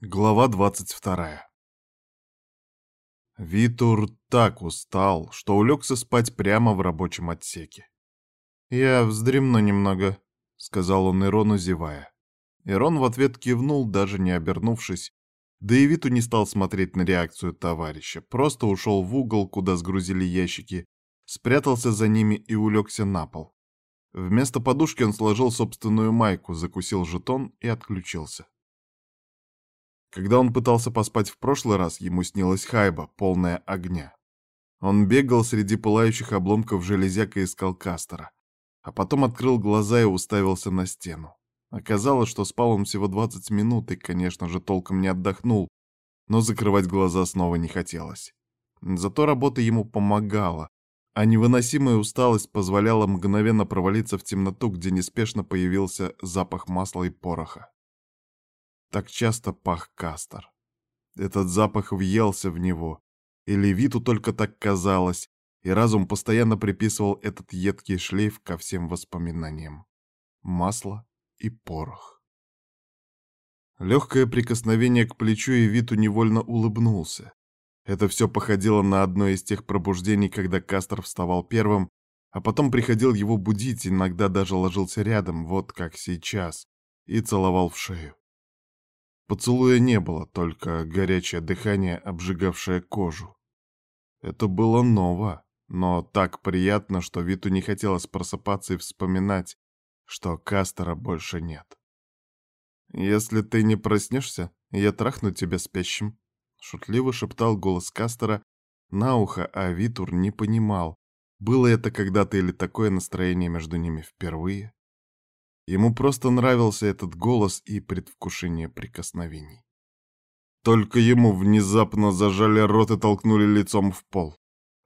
Глава двадцать вторая. Витур так устал, что улегся спать прямо в рабочем отсеке. «Я вздремну немного», — сказал он Ирону, зевая. Ирон в ответ кивнул, даже не обернувшись, да и Виту не стал смотреть на реакцию товарища, просто ушел в угол, куда сгрузили ящики, спрятался за ними и улегся на пол. Вместо подушки он сложил собственную майку, закусил жетон и отключился. Когда он пытался поспать в прошлый раз, ему снилась хайба, полная огня. Он бегал среди пылающих обломков железяк и искал Кастера, а потом открыл глаза и уставился на стену. Оказалось, что спал он всего 20 минут и, конечно же, толком не отдохнул, но закрывать глаза снова не хотелось. Зато работа ему помогала, а невыносимая усталость позволяла мгновенно провалиться в темноту, где неспешно появился запах масла и пороха. Так часто пах Кастер. Этот запах въелся в него, и Левиту только так казалось, и разум постоянно приписывал этот едкий шлейф ко всем воспоминаниям. Масло и порох. Легкое прикосновение к плечу, и Виту невольно улыбнулся. Это все походило на одно из тех пробуждений, когда Кастер вставал первым, а потом приходил его будить, иногда даже ложился рядом, вот как сейчас, и целовал в шею. Поцелуя не было, только горячее дыхание, обжигавшее кожу. Это было ново, но так приятно, что Виту не хотелось просыпаться и вспоминать, что Кастера больше нет. «Если ты не проснешься, я трахну тебя спящим», — шутливо шептал голос Кастера на ухо, а Витур не понимал, было это когда-то или такое настроение между ними впервые. Ему просто нравился этот голос и предвкушение прикосновений. Только ему внезапно зажали рот и толкнули лицом в пол.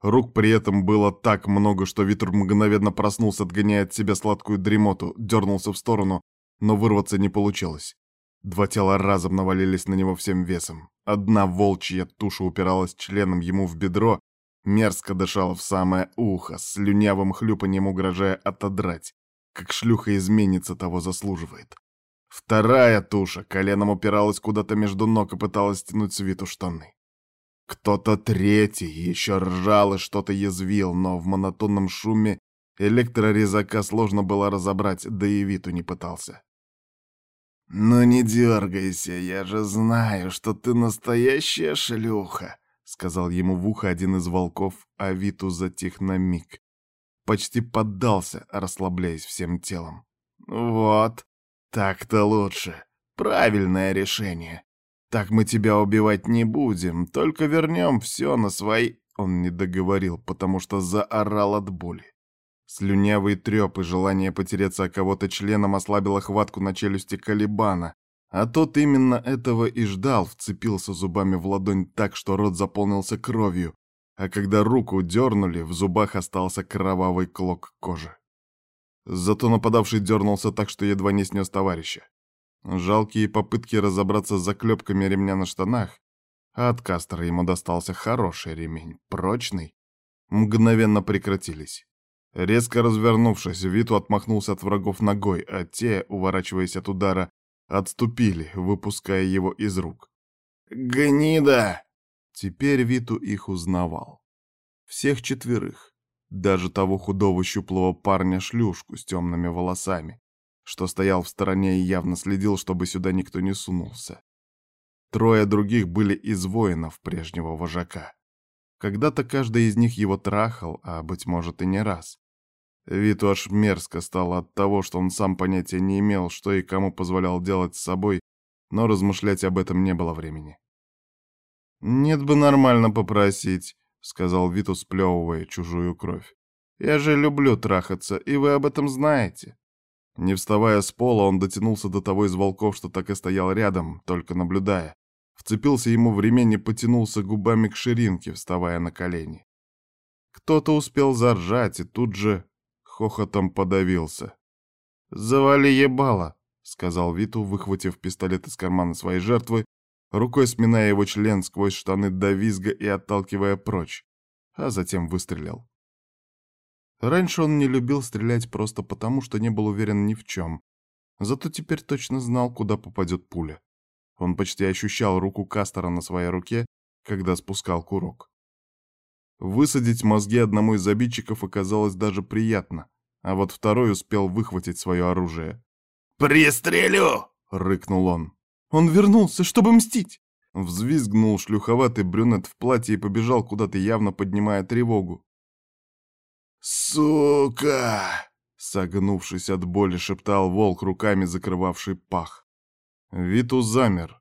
Рук при этом было так много, что Витер мгновенно проснулся, отгоняя от себя сладкую дремоту, дернулся в сторону, но вырваться не получилось. Два тела разом навалились на него всем весом. Одна волчья туша упиралась членом ему в бедро, мерзко дышала в самое ухо, слюнявым хлюпаньем угрожая отодрать как шлюха-изменница того заслуживает. Вторая туша коленом упиралась куда-то между ног и пыталась стянуть свиту штаны. Кто-то третий еще ржал и что-то язвил, но в монотонном шуме электрорезака сложно было разобрать, да и Виту не пытался. «Ну не дергайся, я же знаю, что ты настоящая шлюха», — сказал ему в ухо один из волков, а Виту затих на миг почти поддался, расслабляясь всем телом. «Вот, так-то лучше. Правильное решение. Так мы тебя убивать не будем, только вернем все на свои...» Он не договорил, потому что заорал от боли. Слюнявый треп и желание потереться о кого-то членом ослабило хватку на челюсти Калибана, а тот именно этого и ждал, вцепился зубами в ладонь так, что рот заполнился кровью, а когда руку дернули, в зубах остался кровавый клок кожи. Зато нападавший дернулся так, что едва не снес товарища. Жалкие попытки разобраться с заклепками ремня на штанах, а от Кастера ему достался хороший ремень, прочный, мгновенно прекратились. Резко развернувшись, Виту отмахнулся от врагов ногой, а те, уворачиваясь от удара, отступили, выпуская его из рук. «Гнида!» Теперь Виту их узнавал. Всех четверых. Даже того худого щуплого парня-шлюшку с темными волосами, что стоял в стороне и явно следил, чтобы сюда никто не сунулся. Трое других были из воинов прежнего вожака. Когда-то каждый из них его трахал, а, быть может, и не раз. Виту аж мерзко стало от того, что он сам понятия не имел, что и кому позволял делать с собой, но размышлять об этом не было времени. «Нет бы нормально попросить», — сказал Витус, сплевывая чужую кровь. «Я же люблю трахаться, и вы об этом знаете». Не вставая с пола, он дотянулся до того из волков, что так и стоял рядом, только наблюдая. Вцепился ему в ремень и потянулся губами к ширинке, вставая на колени. Кто-то успел заржать и тут же хохотом подавился. «Завали ебало», — сказал Виту, выхватив пистолет из кармана своей жертвы рукой сминая его член сквозь штаны до визга и отталкивая прочь, а затем выстрелил. Раньше он не любил стрелять просто потому, что не был уверен ни в чем, зато теперь точно знал, куда попадет пуля. Он почти ощущал руку Кастера на своей руке, когда спускал курок. Высадить мозги одному из обидчиков оказалось даже приятно, а вот второй успел выхватить свое оружие. «Пристрелю!» — рыкнул он. «Он вернулся, чтобы мстить!» Взвизгнул шлюховатый брюнет в платье и побежал куда-то, явно поднимая тревогу. «Сука!» — согнувшись от боли, шептал волк, руками закрывавший пах. Виту замер.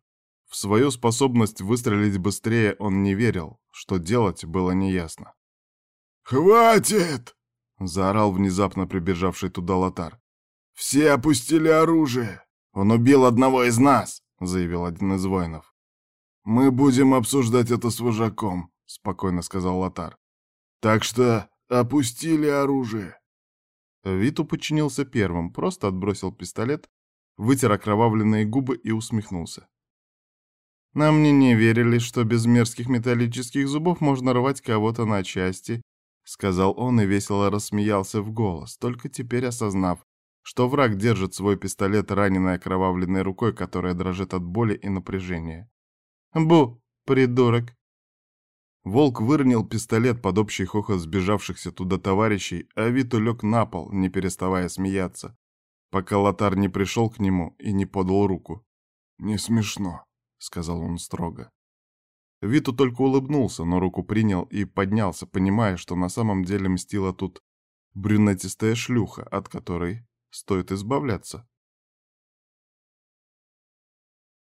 В свою способность выстрелить быстрее он не верил, что делать было неясно. «Хватит!» — заорал внезапно прибежавший туда лотар. «Все опустили оружие!» «Он убил одного из нас!» — заявил один из воинов. «Мы будем обсуждать это с вожаком», — спокойно сказал Лотар. «Так что опустили оружие». Виту подчинился первым, просто отбросил пистолет, вытер окровавленные губы и усмехнулся. «Нам мне не верили, что без мерзких металлических зубов можно рвать кого-то на части», — сказал он и весело рассмеялся в голос, только теперь осознав, что враг держит свой пистолет раненой окровавленной рукой, которая дрожит от боли и напряжения. Бу, придурок. Волк выронил пистолет под общий хохот сбежавшихся туда товарищей, а Виту лег на пол, не переставая смеяться, пока Лотар не пришел к нему и не подал руку. «Не смешно», — сказал он строго. Виту только улыбнулся, но руку принял и поднялся, понимая, что на самом деле мстила тут брюнетистая шлюха, от которой стоит избавляться.